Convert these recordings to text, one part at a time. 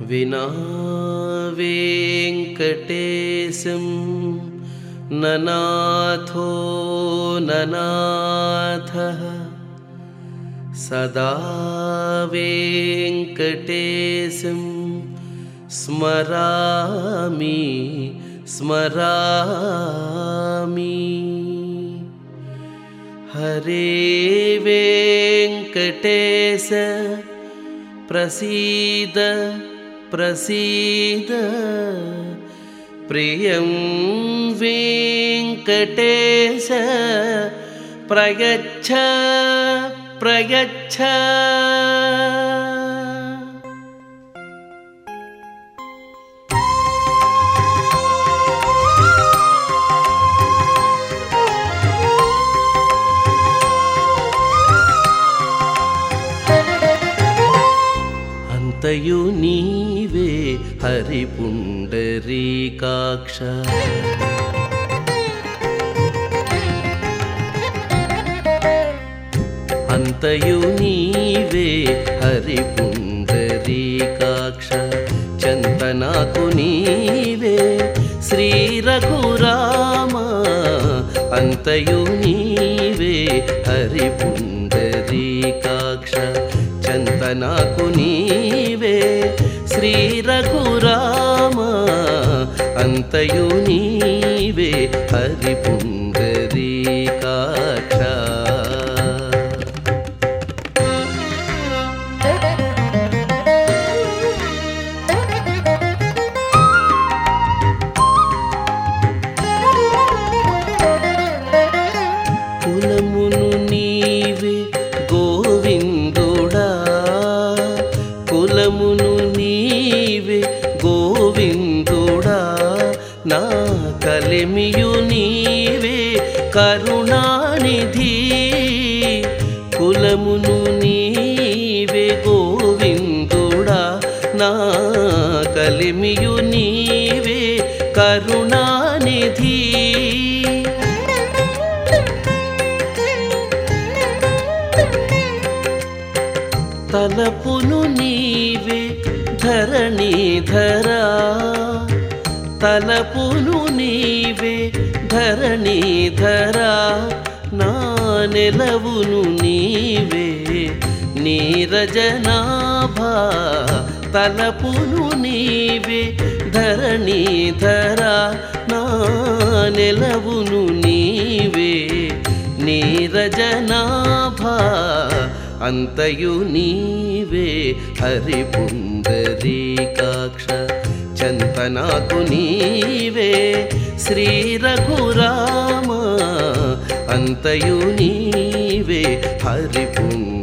विना वेङ्कटेशं ननाथो ननाथः। सदा वेङ्कटेशं स्मरामि स्मरामि। हरे वेङ्कटेश प्रसीद प्रसीद। प्रियं वेङ्कटेश। प्रयच्छ प्रयच्छ। अन्तयो नी హరిపుండరీకాక్ష. అంతయు నీవే హరిపుండరీకాక్ష. చంతనాకు నీవే శ్రీ రఘురామ అంతయు నీవే అంతయు నీవే హరిపుణ్య నా కలిమియు నీవే కరుణానిధి. కులమును నీవే గోవిందుడా నా కలిమియు నీవే కరుణానిధి. తలపును నీవే ధరణి ధరా తలపులు నీవే ధరణీధరా నా నెలవును నీవే నీరజనాభా తలపులు నీవే ధరణీధరా నా నెలవును నీవే నీరజనాభా అంతయు నీవే చెంత నాకు నీవే. శ్రీ రఘురామ అంతయు నీవే. హరిపుండరీకాక్ష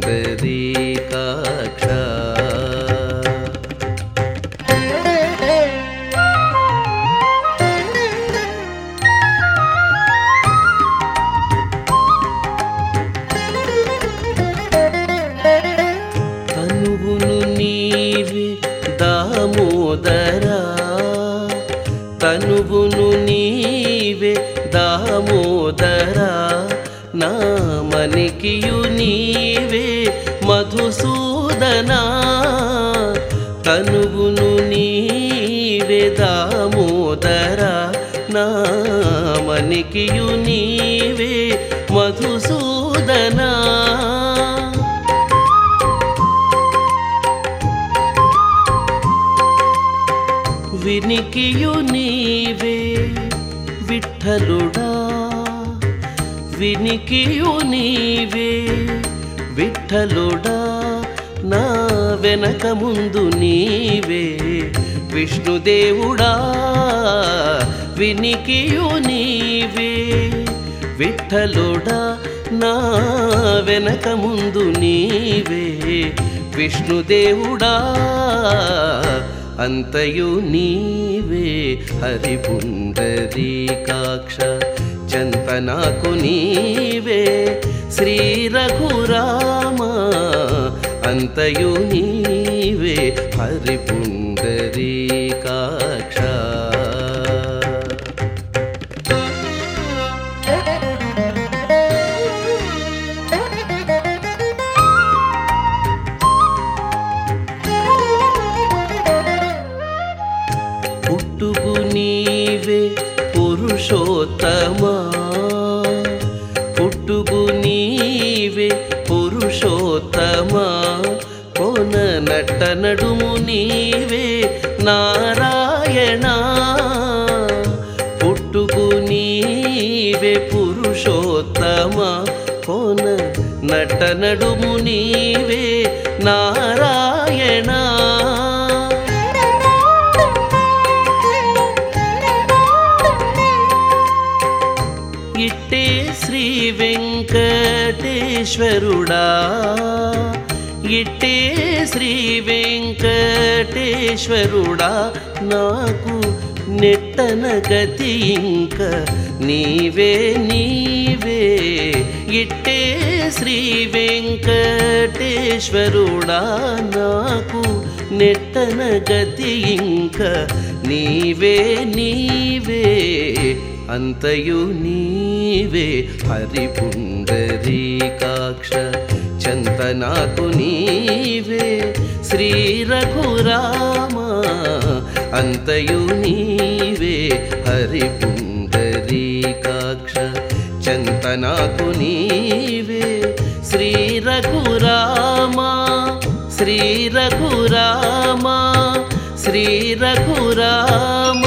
తనువును నీవే దామోదరా. నా మనికియు నీవే మధుసూదనా. తనువును నీవే దామోదరా. నా మనికియు నీవే మధుసూదనా. వినికియు నీవే విఠలుడా. వినికియు నీవే విఠలుడా. నా వెనక ముందు నీవే విష్ణుదేవుడా వినికియు నీవే విఠలుడా. నా వెనక ముందు నీవే విష్ణుదేవుడా అంతయు నీవే హరిపుండరీకాక్ష చంతనాకు నీవే శ్రీ రఘురామ అంతయు నీవే హరిపుండరీకాక్ష పురుషోత్తమా? పుట్టుకు నీవే పురుషోత్తమా? కోన నట్ట నడుము నీవే నారాయణ? పుట్టుకు నీవే పురుషోత్తమా? కోన నట్ట నడుము నీవే నారాయణ? వెంకటేశ్వరుడా. ఇట్టే శ్రీ వెంకటేశ్వరుడా నాకు నెట్టన గతి ఇంక నీవే నీవే. ఇట్టే శ్రీ వెంకటేశ్వరుడా నాకు నెట్టన గతి ఇంక నీవే నీ अन्तयु नीवे हरिपुण्डरीकाक्ष चन्दनाकु नीवे श्रीरघुराम अन्तयु नीवे हरिपुण्डरीकाक्ष चन्दनाकु नीवे कुनीवे श्रीरघुराम श्रीरघुराम श्रीरघुराम